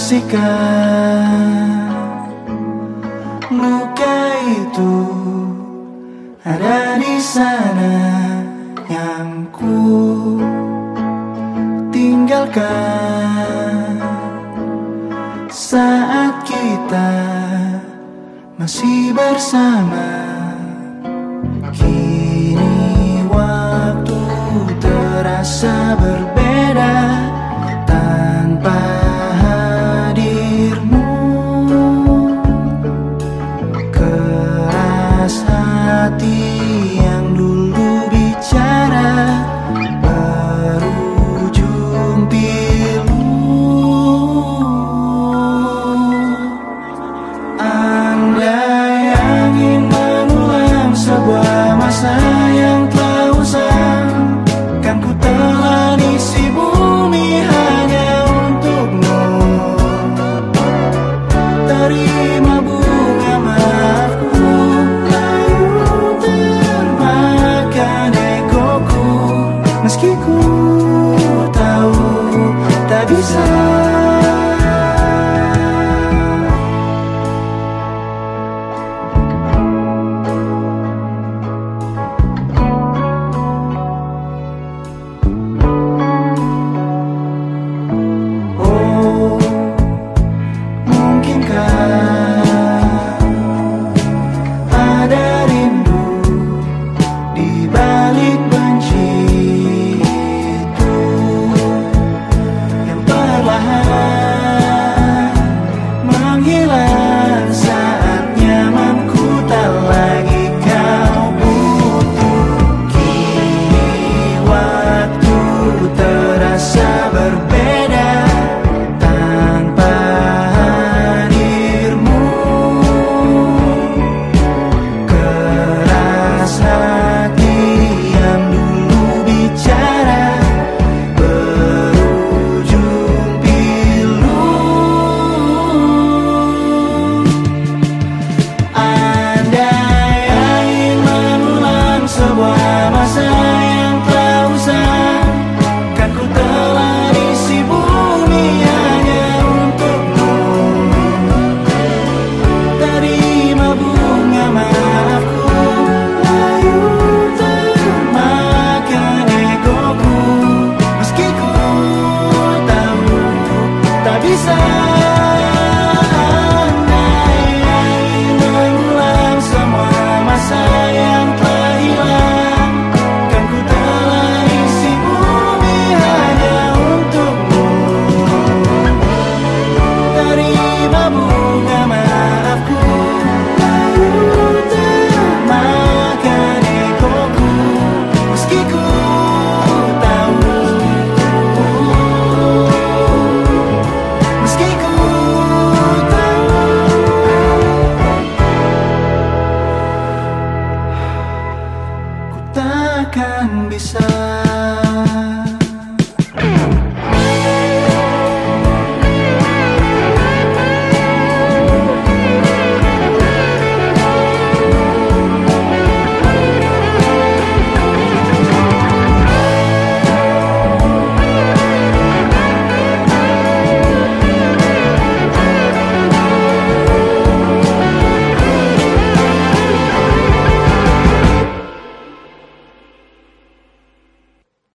ikhlaskan Luka itu ada di sana yang ku tinggalkan saat kita masih bersama. Jesus. sun